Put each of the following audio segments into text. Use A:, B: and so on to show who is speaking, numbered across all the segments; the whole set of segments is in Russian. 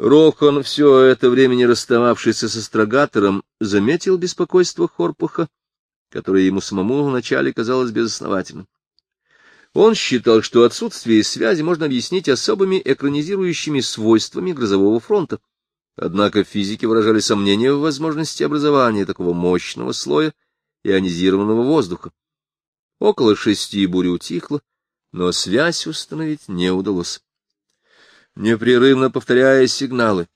A: Рохан, все это время не расстававшийся с астрогатором, заметил беспокойство Хорпуха, которое ему самому вначале казалось безосновательным. Он считал, что отсутствие связи можно объяснить особыми экранизирующими свойствами грозового фронта. Однако физики выражали сомнения в возможности образования такого мощного слоя ионизированного воздуха. Около шести буря утихла, но связь установить не удалось. Непрерывно повторяя сигналы,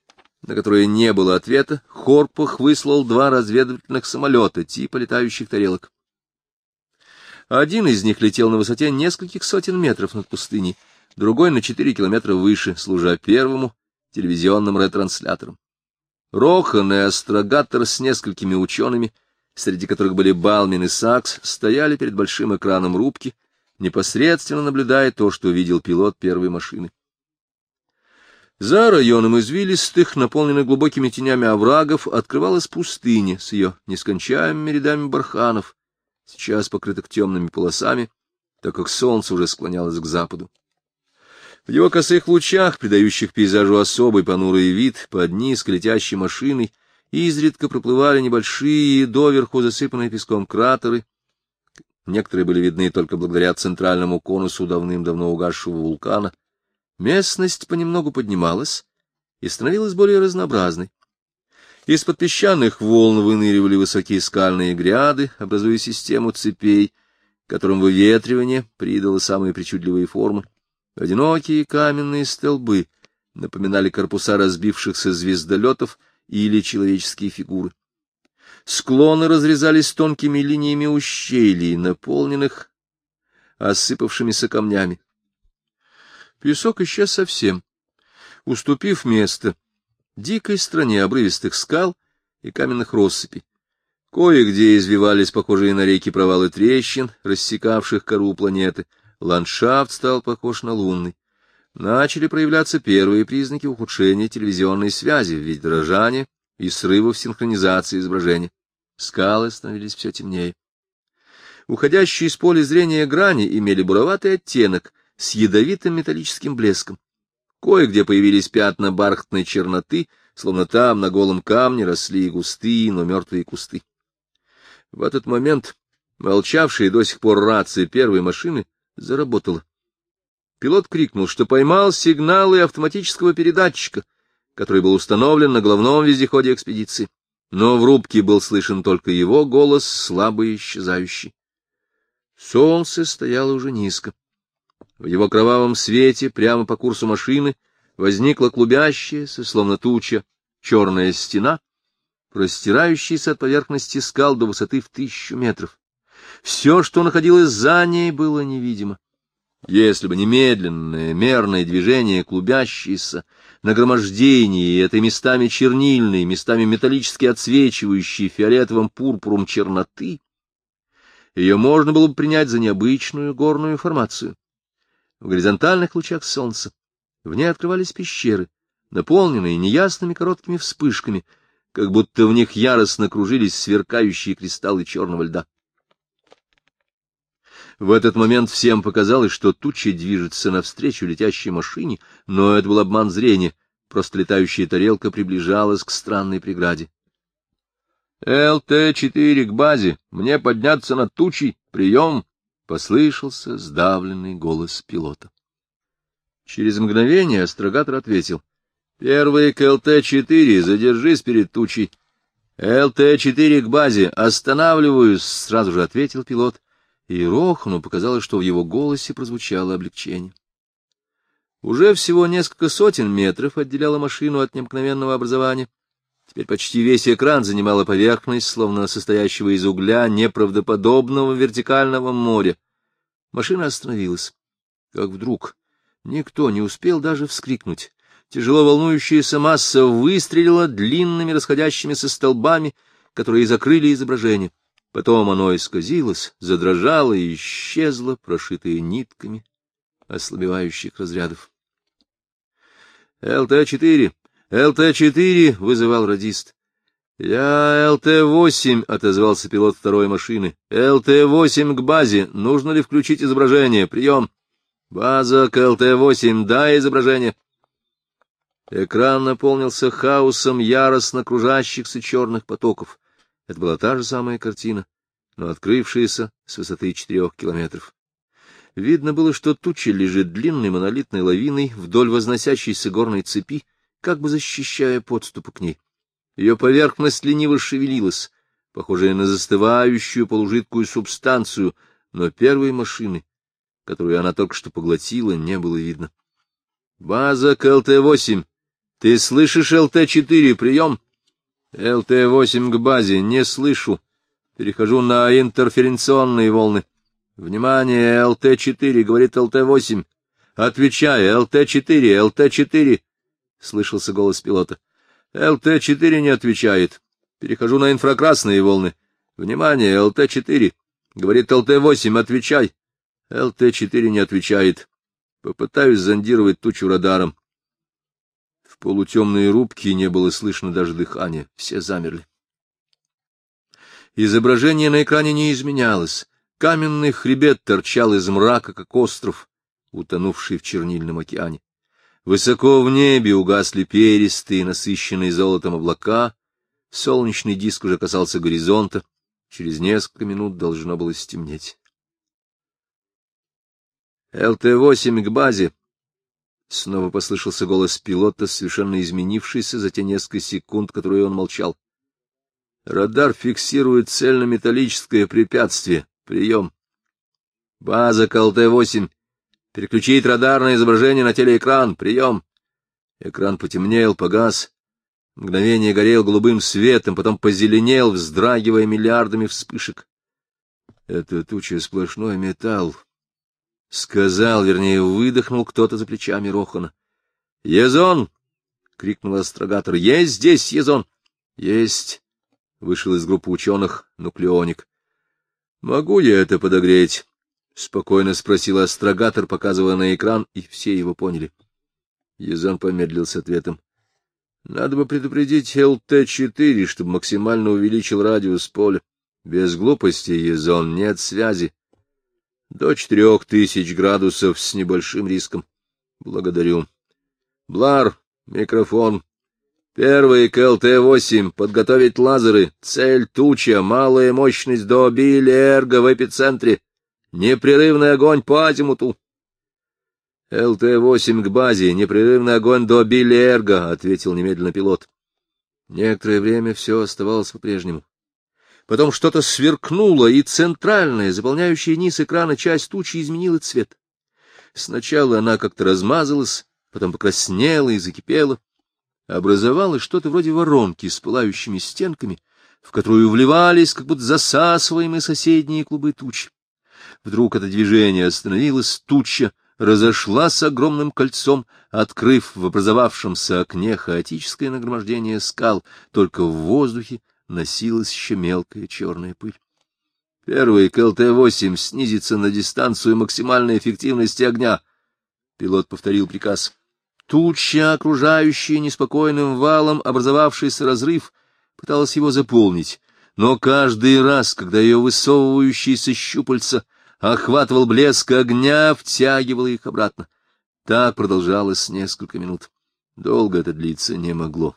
A: на которые не было ответа, Хорпах выслал два разведывательных самолета типа летающих тарелок. Один из них летел на высоте нескольких сотен метров над пустыней, другой на четыре километра выше, служа первому телевизионным ретранслятором. Рохан и астрогатор с несколькими учеными, среди которых были Балмин и Сакс, стояли перед большим экраном рубки, непосредственно наблюдая то, что видел пилот первой машины. За районом извилистых, наполненных глубокими тенями оврагов, открывалась пустыня с ее нескончаемыми рядами барханов, сейчас покрытых темными полосами, так как солнце уже склонялось к западу. В его косых лучах, придающих пейзажу особый понурый вид, под низко летящей машиной, изредка проплывали небольшие, доверху засыпанные песком кратеры. Некоторые были видны только благодаря центральному конусу давным-давно угасшего вулкана. Местность понемногу поднималась и становилась более разнообразной. Из-под песчаных волн выныривали высокие скальные гряды, образуя систему цепей, которым выветривание придало самые причудливые формы. Одинокие каменные столбы напоминали корпуса разбившихся звездолетов или человеческие фигуры. Склоны разрезались тонкими линиями ущелий, наполненных осыпавшимися камнями. Песок исчез совсем, уступив место дикой стране обрывистых скал и каменных россыпей. Кое-где извивались похожие на реки провалы трещин, рассекавших кору планеты — Ландшафт стал похож на лунный. Начали проявляться первые признаки ухудшения телевизионной связи в виде дрожания и срывов синхронизации изображения. Скалы становились все темнее. Уходящие из поля зрения грани имели буроватый оттенок с ядовитым металлическим блеском. Кое-где появились пятна бархатной черноты, словно там на голом камне росли густые, но мертвые кусты. В этот момент молчавшие до сих пор рации первой машины заработала. Пилот крикнул, что поймал сигналы автоматического передатчика, который был установлен на главном вездеходе экспедиции. Но в рубке был слышен только его голос, слабый и исчезающий. Солнце стояло уже низко. В его кровавом свете, прямо по курсу машины, возникла клубящаяся, словно туча, черная стена, простирающаяся от поверхности скал до высоты в тысячу метров. Все, что находилось за ней, было невидимо. Если бы немедленное, мерное движение, клубящееся, нагромождение этой местами чернильной, местами металлически отсвечивающей фиолетовым пурпуром черноты, ее можно было бы принять за необычную горную формацию. В горизонтальных лучах солнца в ней открывались пещеры, наполненные неясными короткими вспышками, как будто в них яростно кружились сверкающие кристаллы черного льда. В этот момент всем показалось, что туча движется навстречу летящей машине, но это был обман зрения, просто летающая тарелка приближалась к странной преграде. «ЛТ-4 к базе! Мне подняться над тучей! Прием!» — послышался сдавленный голос пилота. Через мгновение астрогатор ответил. «Первый к ЛТ-4, задержись перед тучей!» «ЛТ-4 к базе! Останавливаюсь!» — сразу же ответил пилот и Рохану показалось, что в его голосе прозвучало облегчение. Уже всего несколько сотен метров отделяло машину от необыкновенного образования. Теперь почти весь экран занимала поверхность, словно состоящего из угля неправдоподобного вертикального моря. Машина остановилась. Как вдруг никто не успел даже вскрикнуть. Тяжело волнующаяся масса выстрелила длинными расходящимися столбами, которые закрыли изображение. Потом оно исказилось, задрожало и исчезло, прошитое нитками ослабевающих разрядов. «ЛТ-4! ЛТ-4!» — вызывал радист. «Я ЛТ-8!» — отозвался пилот второй машины. «ЛТ-8 к базе! Нужно ли включить изображение? Прием!» «База к ЛТ-8! Да, изображение!» Экран наполнился хаосом яростно кружащихся черных потоков. Это была та же самая картина, но открывшаяся с высоты четырех километров. Видно было, что туча лежит длинной монолитной лавиной вдоль возносящейся горной цепи, как бы защищая подступы к ней. Ее поверхность лениво шевелилась, похожая на застывающую полужидкую субстанцию, но первой машины, которую она только что поглотила, не было видно. — База к ЛТ-8. Ты слышишь ЛТ-4? Прием? — ЛТ-8 к базе. Не слышу. Перехожу на интерференционные волны. — Внимание, ЛТ-4, — говорит ЛТ-8. — Отвечай, ЛТ-4, ЛТ-4. — слышался голос пилота. — ЛТ-4 не отвечает. Перехожу на инфракрасные волны. — Внимание, ЛТ-4, — говорит ЛТ-8, — отвечай. ЛТ-4 не отвечает. Попытаюсь зондировать тучу радаром. В полутемной рубке не было слышно даже дыхания. Все замерли. Изображение на экране не изменялось. Каменный хребет торчал из мрака, как остров, утонувший в чернильном океане. Высоко в небе угасли перистые, насыщенные золотом облака. Солнечный диск уже касался горизонта. Через несколько минут должно было стемнеть. ЛТ-8 к базе. Снова послышался голос пилота, совершенно изменившийся за те несколько секунд, которые он молчал. Радар фиксирует цельнометаллическое препятствие. Прием. База к ЛТ-8. Переключить радарное изображение на телеэкран. Прием. Экран потемнел, погас. Мгновение горел голубым светом, потом позеленел, вздрагивая миллиардами вспышек. Это туча сплошной металл, Сказал, вернее, выдохнул кто-то за плечами Рохана. — Езон! — крикнул астрогатор. — Есть здесь, Езон! — Есть! — вышел из группы ученых нуклеоник. — Могу я это подогреть? — спокойно спросил астрогатор, показывая на экран, и все его поняли. Езон помедлил с ответом. — Надо бы предупредить ЛТ-4, чтобы максимально увеличил радиус поля. Без глупости, Езон, нет связи. До четырех тысяч градусов с небольшим риском. Благодарю. Блар, микрофон. Первый КЛТ-8. Подготовить лазеры. Цель туча. Малая мощность до Биллерга в эпицентре. Непрерывный огонь по азимуту. ЛТ-8 к базе. Непрерывный огонь до Биллерга, — ответил немедленно пилот. Некоторое время все оставалось по-прежнему. Потом что-то сверкнуло, и центральная, заполняющая низ экрана часть тучи изменила цвет. Сначала она как-то размазалась, потом покраснела и закипела. Образовалось что-то вроде воронки с пылающими стенками, в которую вливались, как будто засасываемые соседние клубы тучи. Вдруг это движение остановилось, туча разошлась огромным кольцом, открыв в образовавшемся окне хаотическое нагромождение скал, только в воздухе носилась еще мелкая черная пыль. Первый КЛТ-8 снизится на дистанцию максимальной эффективности огня. Пилот повторил приказ. Туча, окружающая неспокойным валом образовавшийся разрыв, пыталась его заполнить, но каждый раз, когда ее высовывающиеся щупальца охватывал блеск огня, втягивало их обратно. Так продолжалось несколько минут. Долго это длиться не могло.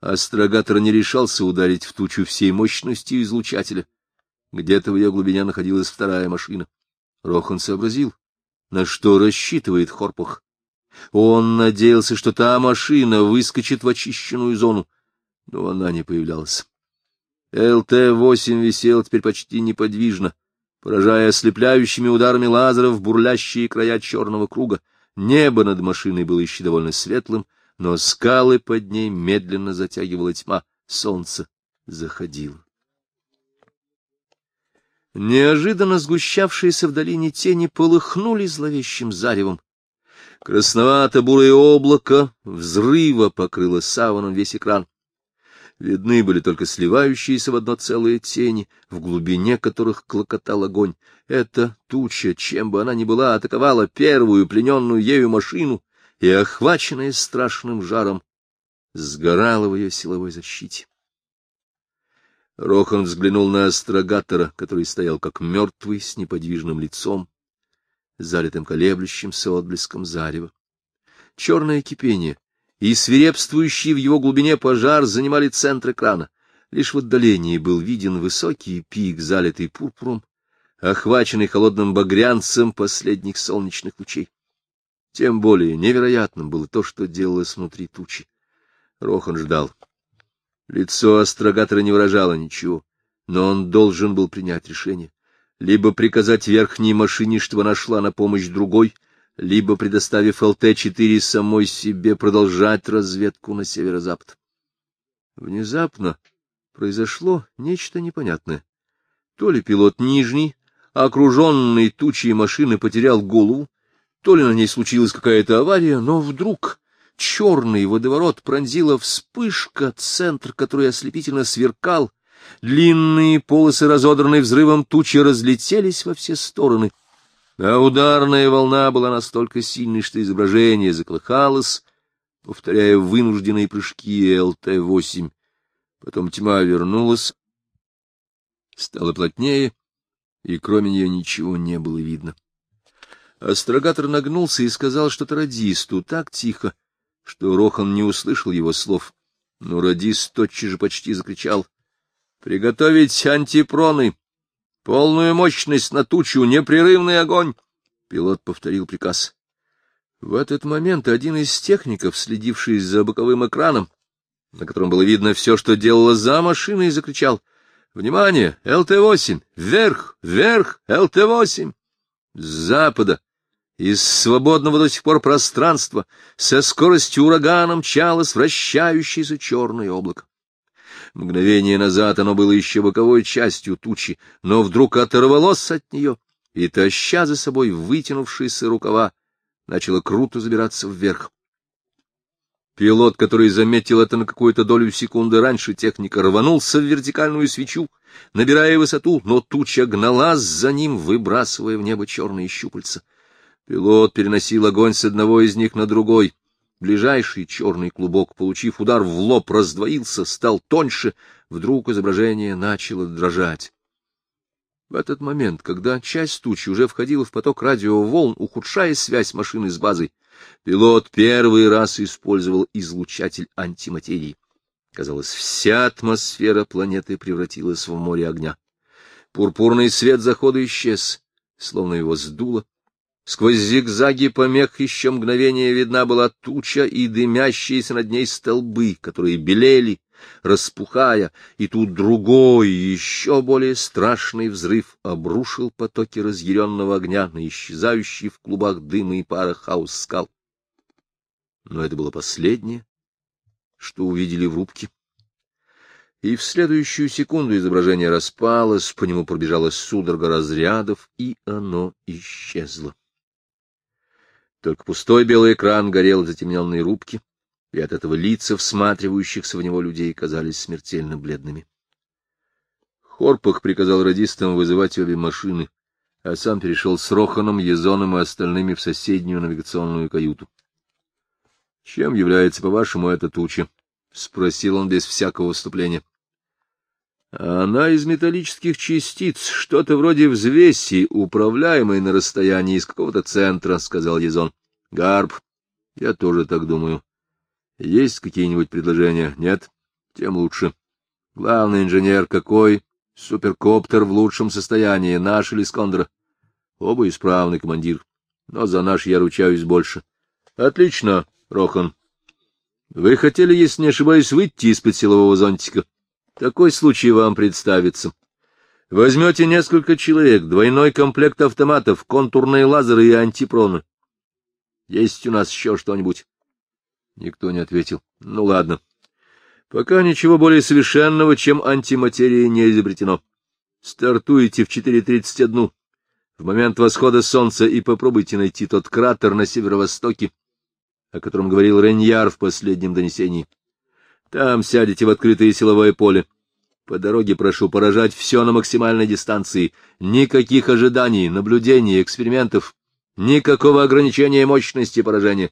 A: Астрогатор не решался ударить в тучу всей мощностью излучателя. Где-то в ее глубине находилась вторая машина. Рохан сообразил, на что рассчитывает Хорпух. Он надеялся, что та машина выскочит в очищенную зону, но она не появлялась. ЛТ-8 висел теперь почти неподвижно, поражая ослепляющими ударами лазеров бурлящие края черного круга. Небо над машиной было еще довольно светлым, но скалы под ней медленно затягивала тьма, солнце заходило. Неожиданно сгущавшиеся в долине тени полыхнули зловещим заревом. Красновато-бурое облако взрыва покрыло саваном весь экран. Видны были только сливающиеся в одно целое тени, в глубине которых клокотал огонь. Эта туча, чем бы она ни была, атаковала первую плененную ею машину, и, охваченная страшным жаром, сгорала в ее силовой защите. Рохан взглянул на астрогатора, который стоял как мертвый, с неподвижным лицом, залитым колеблющимся отблеском зарева. Черное кипение и свирепствующий в его глубине пожар занимали центр экрана. Лишь в отдалении был виден высокий пик, залитый пурпуром, охваченный холодным багрянцем последних солнечных лучей. Тем более невероятным было то, что делалось внутри тучи. Рохан ждал. Лицо астрогатора не выражало ничего, но он должен был принять решение. Либо приказать верхней машине, чтобы она шла на помощь другой, либо, предоставив ЛТ-4 самой себе, продолжать разведку на северо-запад. Внезапно произошло нечто непонятное. То ли пилот нижний, окруженный тучей машины, потерял голову, то ли на ней случилась какая-то авария, но вдруг черный водоворот пронзила вспышка, центр который ослепительно сверкал, длинные полосы, разодранные взрывом тучи, разлетелись во все стороны, а ударная волна была настолько сильной, что изображение заколыхалось, повторяя вынужденные прыжки ЛТ-8. Потом тьма вернулась, стала плотнее, и кроме нее ничего не было видно. Астрогатор нагнулся и сказал что-то радисту так тихо, что Рохан не услышал его слов, но радист тотчас же почти закричал. — Приготовить антипроны! Полную мощность на тучу, непрерывный огонь! Пилот повторил приказ. В этот момент один из техников, следивший за боковым экраном, на котором было видно все, что делала за машиной, закричал — Внимание! ЛТ-8! Вверх! Вверх! ЛТ-8! С запада, из свободного до сих пор пространства, со скоростью урагана мчалось вращающееся черное облако. Мгновение назад оно было еще боковой частью тучи, но вдруг оторвалось от нее и, таща за собой вытянувшиеся рукава, начало круто забираться вверх. Пилот, который заметил это на какую-то долю секунды раньше техника, рванулся в вертикальную свечу, набирая высоту, но туча гналась за ним, выбрасывая в небо черные щупальца. Пилот переносил огонь с одного из них на другой. Ближайший черный клубок, получив удар в лоб, раздвоился, стал тоньше, вдруг изображение начало дрожать. В этот момент, когда часть тучи уже входила в поток радиоволн, ухудшая связь машины с базой, Пилот первый раз использовал излучатель антиматерии. Казалось, вся атмосфера планеты превратилась в море огня. Пурпурный свет захода исчез, словно его сдуло. Сквозь зигзаги помех еще мгновение видна была туча и дымящиеся над ней столбы, которые белели, распухая, и тут другой, еще более страшный взрыв обрушил потоки разъяренного огня на исчезающий в клубах дыма и пара хаос скал. Но это было последнее, что увидели в рубке. И в следующую секунду изображение распалось, по нему пробежала судорога разрядов, и оно исчезло. Только пустой белый экран горел в затемненной рубке, и от этого лица всматривающихся в него людей казались смертельно бледными. Хорпах приказал радистам вызывать обе машины, а сам перешел с Роханом, Езоном и остальными в соседнюю навигационную каюту. — Чем является, по-вашему, эта туча? — спросил он без всякого выступления. — Она из металлических частиц, что-то вроде взвеси, управляемой на расстоянии из какого-то центра, — сказал Езон. — Гарб, я тоже так думаю. Есть какие-нибудь предложения? Нет? Тем лучше. Главный инженер какой? Суперкоптер в лучшем состоянии, наш или Скондра? Оба исправный командир, но за наш я ручаюсь больше. Отлично, Рохан. Вы хотели, если не ошибаюсь, выйти из-под силового зонтика? Такой случай вам представится. Возьмете несколько человек, двойной комплект автоматов, контурные лазеры и антипроны. Есть у нас еще что-нибудь? Никто не ответил. Ну, ладно. Пока ничего более совершенного, чем антиматерия, не изобретено. Стартуйте в 4.31 в момент восхода солнца и попробуйте найти тот кратер на северо-востоке, о котором говорил Реньяр в последнем донесении. Там сядете в открытое силовое поле. По дороге прошу поражать все на максимальной дистанции. Никаких ожиданий, наблюдений, экспериментов. Никакого ограничения мощности поражения.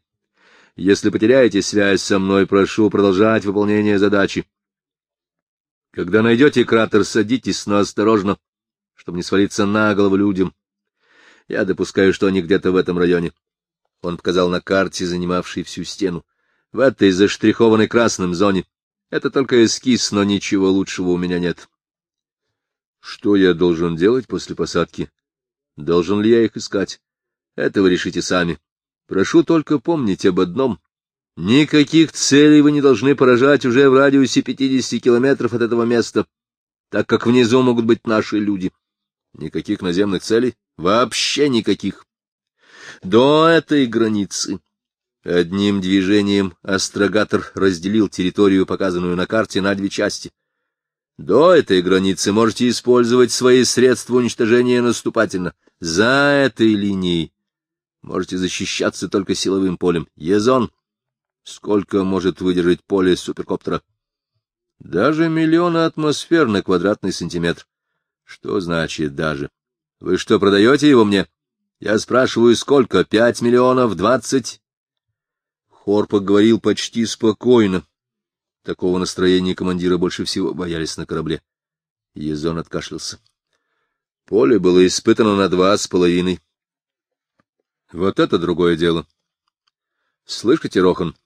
A: Если потеряете связь со мной, прошу продолжать выполнение задачи. Когда найдете кратер, садитесь, но осторожно, чтобы не свалиться на голову людям. Я допускаю, что они где-то в этом районе. Он показал на карте, занимавшей всю стену. В этой заштрихованной красным зоне. Это только эскиз, но ничего лучшего у меня нет. Что я должен делать после посадки? Должен ли я их искать? Это вы решите сами. Прошу только помнить об одном. Никаких целей вы не должны поражать уже в радиусе 50 километров от этого места, так как внизу могут быть наши люди. Никаких наземных целей? Вообще никаких. До этой границы одним движением астрогатор разделил территорию, показанную на карте, на две части. До этой границы можете использовать свои средства уничтожения наступательно. За этой линией можете защищаться только силовым полем. Езон. Сколько может выдержать поле суперкоптера? Даже миллиона атмосфер на квадратный сантиметр. Что значит «даже»? Вы что, продаете его мне? Я спрашиваю, сколько? Пять миллионов? Двадцать? Хорпок говорил почти спокойно, Такого настроения командира больше всего боялись на корабле. Езон откашлялся. Поле было испытано на два с половиной. Вот это другое дело. Слышите, Рохан?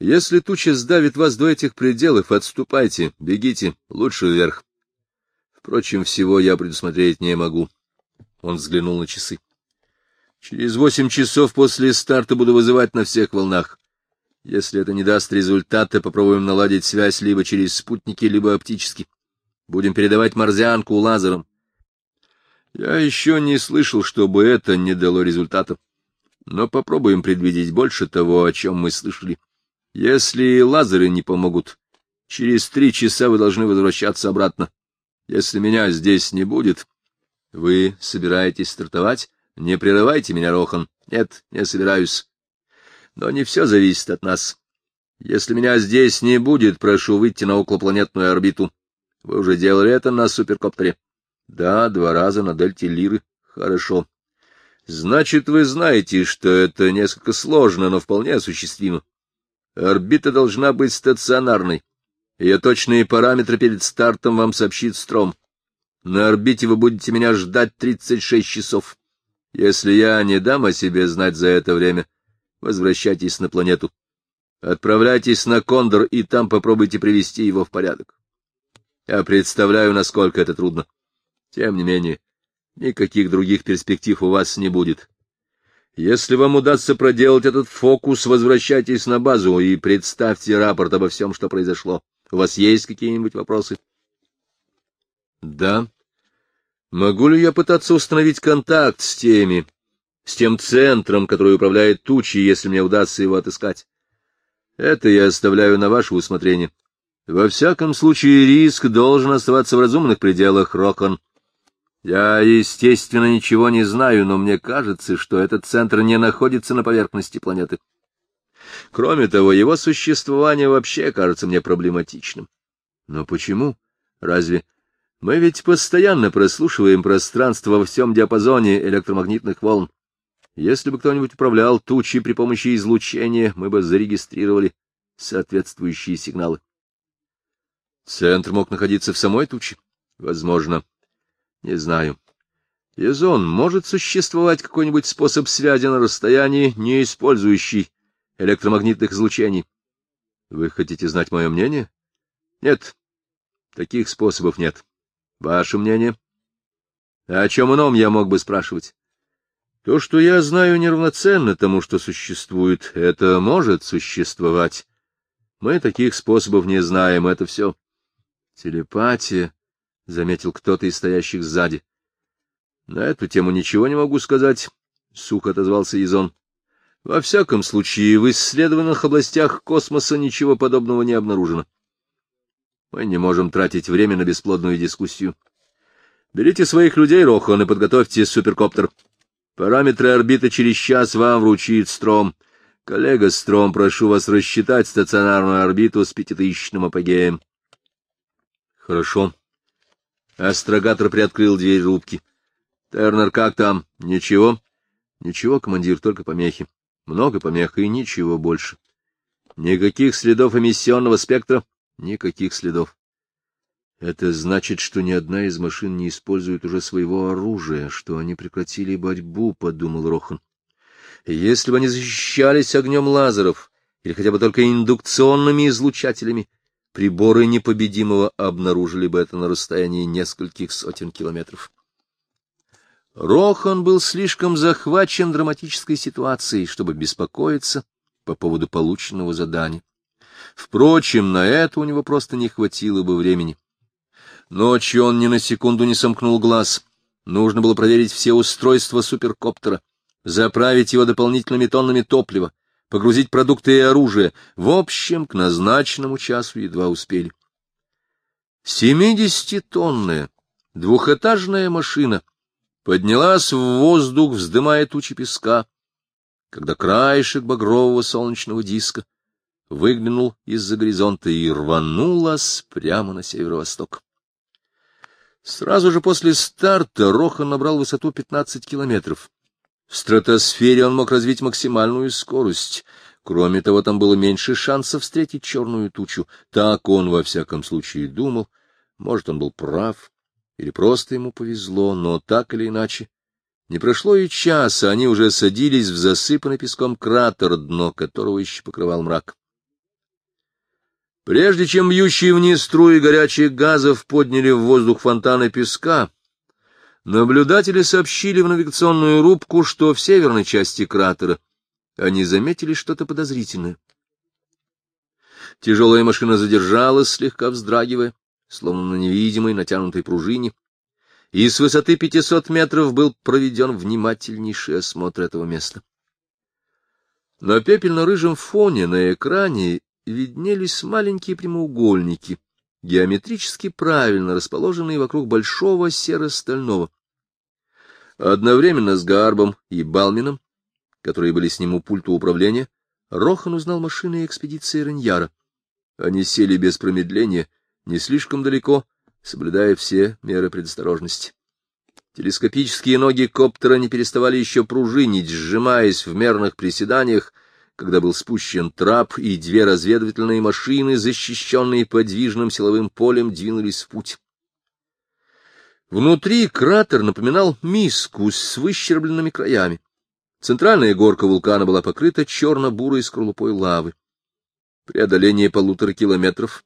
A: Если туча сдавит вас до этих пределов, отступайте, бегите, лучше вверх. Впрочем, всего я предусмотреть не могу. Он взглянул на часы. Через восемь часов после старта буду вызывать на всех волнах. Если это не даст результата, попробуем наладить связь либо через спутники, либо оптически. Будем передавать морзянку лазером. Я еще не слышал, чтобы это не дало результата. Но попробуем предвидеть больше того, о чем мы слышали. Если лазеры не помогут, через три часа вы должны возвращаться обратно. Если меня здесь не будет, вы собираетесь стартовать? Не прерывайте меня, Рохан. Нет, не собираюсь. Но не все зависит от нас. Если меня здесь не будет, прошу выйти на околопланетную орбиту. Вы уже делали это на суперкоптере. Да, два раза на дельте Лиры. Хорошо. Значит, вы знаете, что это несколько сложно, но вполне осуществимо. Орбита должна быть стационарной. Ее точные параметры перед стартом вам сообщит Стром. На орбите вы будете меня ждать 36 часов. Если я не дам о себе знать за это время, возвращайтесь на планету. Отправляйтесь на Кондор и там попробуйте привести его в порядок. Я представляю, насколько это трудно. Тем не менее, никаких других перспектив у вас не будет. Если вам удастся проделать этот фокус, возвращайтесь на базу и представьте рапорт обо всем, что произошло. У вас есть какие-нибудь вопросы? — Да. Могу ли я пытаться установить контакт с теми, с тем центром, который управляет тучей, если мне удастся его отыскать. Это я оставляю на ваше усмотрение. Во всяком случае, риск должен оставаться в разумных пределах, Рокон. Я, естественно, ничего не знаю, но мне кажется, что этот центр не находится на поверхности планеты. Кроме того, его существование вообще кажется мне проблематичным. Но почему? Разве мы ведь постоянно прослушиваем пространство во всем диапазоне электромагнитных волн? Если бы кто-нибудь управлял тучей при помощи излучения, мы бы зарегистрировали соответствующие сигналы. Центр мог находиться в самой туче? Возможно. Не знаю. Язон, может существовать какой-нибудь способ связи на расстоянии, не использующий электромагнитных излучений? Вы хотите знать мое мнение? Нет. Таких способов нет. Ваше мнение? О чем ином я мог бы спрашивать? То, что я знаю, неравноценно тому, что существует. Это может существовать. Мы таких способов не знаем, это все. Телепатия, — заметил кто-то из стоящих сзади. На эту тему ничего не могу сказать, — сухо отозвался Изон. Во всяком случае, в исследованных областях космоса ничего подобного не обнаружено. Мы не можем тратить время на бесплодную дискуссию. Берите своих людей, Рохан, и подготовьте суперкоптер. Параметры орбиты через час вам вручит Стром. Коллега Стром, прошу вас рассчитать стационарную орбиту с пятитысячным апогеем. Хорошо. Астрогатор приоткрыл дверь рубки. Тернер, как там? Ничего? Ничего, командир, только помехи. Много помех и ничего больше. Никаких следов эмиссионного спектра? Никаких следов. Это значит, что ни одна из машин не использует уже своего оружия, что они прекратили борьбу, — подумал Рохан. Если бы они защищались огнем лазеров или хотя бы только индукционными излучателями, приборы непобедимого обнаружили бы это на расстоянии нескольких сотен километров. Рохан был слишком захвачен драматической ситуацией, чтобы беспокоиться по поводу полученного задания. Впрочем, на это у него просто не хватило бы времени. Ночью он ни на секунду не сомкнул глаз. Нужно было проверить все устройства суперкоптера, заправить его дополнительными тоннами топлива, погрузить продукты и оружие. В общем, к назначенному часу едва успели. Семидесятитонная двухэтажная машина поднялась в воздух, вздымая тучи песка, когда краешек багрового солнечного диска выглянул из-за горизонта и рванулась прямо на северо-восток. Сразу же после старта Рохан набрал высоту 15 километров. В стратосфере он мог развить максимальную скорость. Кроме того, там было меньше шансов встретить черную тучу. Так он, во всяком случае, думал. Может, он был прав, или просто ему повезло, но так или иначе. Не прошло и часа, они уже садились в засыпанный песком кратер, дно которого еще покрывал мрак. Прежде чем бьющие вниз струи горячих газов подняли в воздух фонтаны песка, наблюдатели сообщили в навигационную рубку, что в северной части кратера они заметили что-то подозрительное. Тяжелая машина задержалась, слегка вздрагивая, словно на невидимой натянутой пружине, и с высоты 500 метров был проведен внимательнейший осмотр этого места. На пепельно-рыжем фоне на экране виднелись маленькие прямоугольники, геометрически правильно расположенные вокруг большого серо-стального. Одновременно с Гарбом и Балмином, которые были с ним у пульта управления, Рохан узнал машины экспедиции Реньяра. Они сели без промедления, не слишком далеко, соблюдая все меры предосторожности. Телескопические ноги коптера не переставали еще пружинить, сжимаясь в мерных приседаниях, когда был спущен трап, и две разведывательные машины, защищенные подвижным силовым полем, двинулись в путь. Внутри кратер напоминал миску с выщербленными краями. Центральная горка вулкана была покрыта черно-бурой скорлупой лавы. Преодоление полутора километров.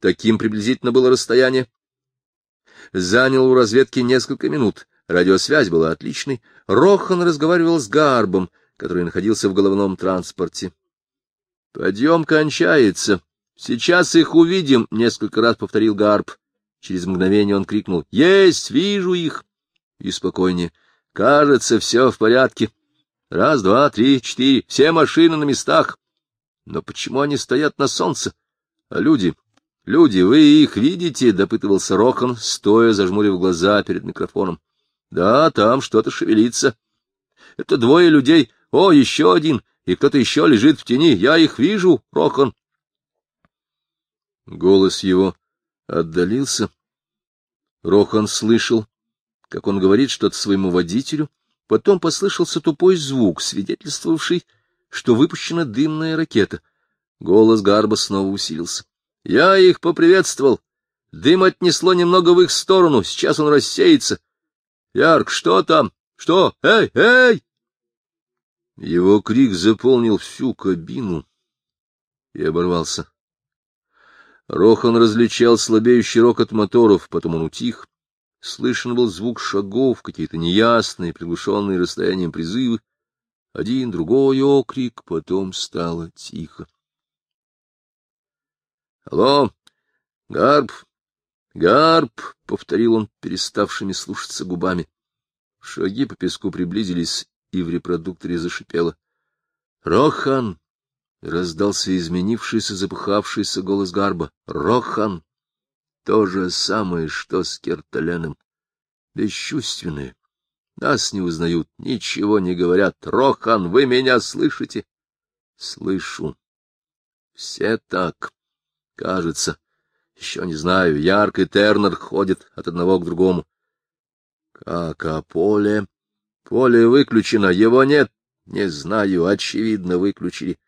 A: Таким приблизительно было расстояние. Занял у разведки несколько минут. Радиосвязь была отличной. Рохан разговаривал с Гарбом, который находился в головном транспорте. — Подъем кончается. Сейчас их увидим, — несколько раз повторил Гарп. Через мгновение он крикнул. — Есть, вижу их. И спокойнее. — Кажется, все в порядке. Раз, два, три, четыре. Все машины на местах. Но почему они стоят на солнце? А люди... Люди, вы их видите? — допытывался Рохан, стоя, зажмурив глаза перед микрофоном. — Да, там что-то шевелится. Это двое людей о, еще один, и кто-то еще лежит в тени. Я их вижу, Рохан. Голос его отдалился. Рохан слышал, как он говорит что-то своему водителю. Потом послышался тупой звук, свидетельствовавший, что выпущена дымная ракета. Голос Гарба снова усилился. — Я их поприветствовал. Дым отнесло немного в их сторону. Сейчас он рассеется. — Ярк, что там? Что? Эй, эй! Его крик заполнил всю кабину и оборвался. Рохан различал слабеющий рокот моторов, потом он утих. Слышен был звук шагов, какие-то неясные, приглушенные расстоянием призывы. Один, другой окрик, потом стало тихо. — Алло, Гарб, Гарб, — повторил он, переставшими слушаться губами. Шаги по песку приблизились, и в репродукторе зашипело. — Рохан! — раздался изменившийся, запыхавшийся голос Гарба. — Рохан! То же самое, что с Керталеном. Бесчувственные. Нас не узнают, ничего не говорят. Рохан, вы меня слышите? — Слышу. Все так. Кажется. Еще не знаю. Ярк и Тернер ходят от одного к другому. Как о поле Поле выключено, его нет. Не знаю, очевидно, выключили.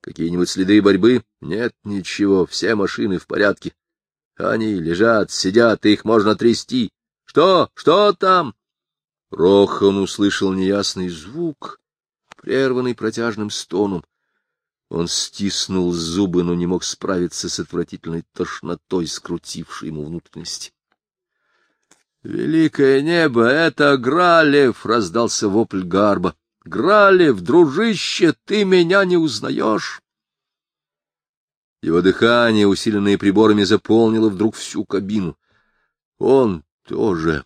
A: Какие-нибудь следы борьбы? Нет, ничего, все машины в порядке. Они лежат, сидят, их можно трясти. Что? Что там? Рохан услышал неясный звук, прерванный протяжным стоном. Он стиснул зубы, но не мог справиться с отвратительной тошнотой, скрутившей ему внутренности. «Великое небо — это Гралев!» — раздался вопль Гарба. «Гралев, дружище, ты меня не узнаешь!» Его дыхание, усиленное приборами, заполнило вдруг всю кабину. Он тоже.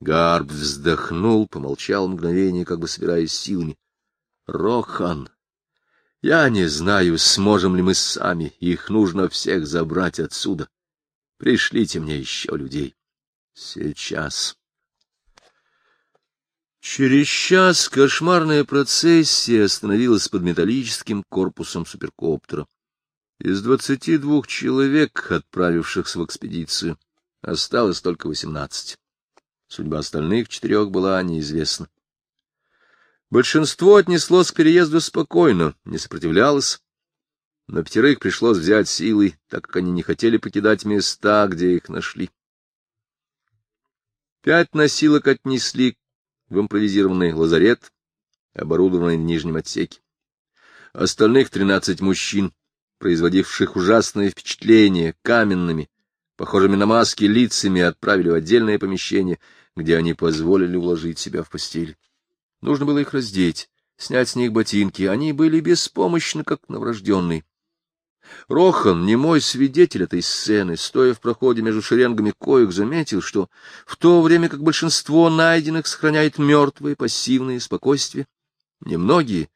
A: Гарб вздохнул, помолчал мгновение, как бы собираясь силами. Рохан, я не знаю, сможем ли мы сами. Их нужно всех забрать отсюда. Пришлите мне еще людей. Сейчас. Через час кошмарная процессия остановилась под металлическим корпусом суперкоптера. Из двадцати двух человек, отправившихся в экспедицию, осталось только восемнадцать. Судьба остальных четырех была неизвестна. Большинство отнеслось к переезду спокойно, не сопротивлялось, но пятерых пришлось взять силой, так как они не хотели покидать места, где их нашли. Пять носилок отнесли в импровизированный лазарет, оборудованный в нижнем отсеке. Остальных тринадцать мужчин производивших ужасное впечатление каменными, похожими на маски лицами, отправили в отдельное помещение, где они позволили уложить себя в постель. Нужно было их раздеть, снять с них ботинки, они были беспомощны, как новорожденные. Рохан, не мой свидетель этой сцены, стоя в проходе между шеренгами коек, заметил, что в то время как большинство найденных сохраняет мертвое пассивное спокойствие, немногие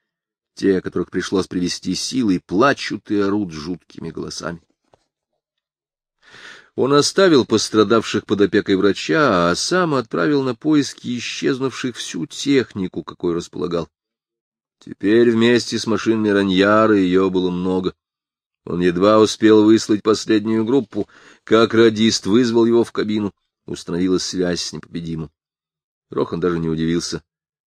A: те, которых пришлось привести силой, плачут и орут жуткими голосами. Он оставил пострадавших под опекой врача, а сам отправил на поиски исчезнувших всю технику, какой располагал. Теперь вместе с машинами Раньяра ее было много. Он едва успел выслать последнюю группу, как радист вызвал его в кабину. Установилась связь с непобедимым. Рохан даже не удивился,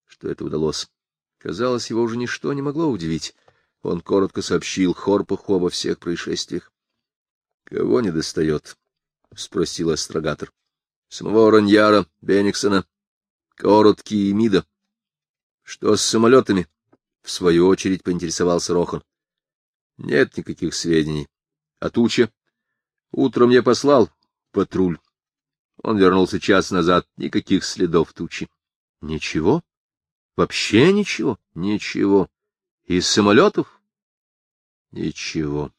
A: что это удалось. Казалось, его уже ничто не могло удивить. Он коротко сообщил Хорпаху обо всех происшествиях. — Кого не достает? — спросил астрогатор. — Самого Раньяра, Бениксона, Короткий и Мида. — Что с самолетами? — в свою очередь поинтересовался Рохан. — Нет никаких сведений. — А туча? — Утром я послал патруль. Он вернулся час назад. Никаких следов тучи. — Ничего? Вообще ничего? Ничего. Из самолетов? Ничего.